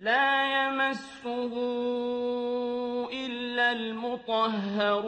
لَّا يَمَسُّهُ إِلَّا الْمُطَهَّرُونَ.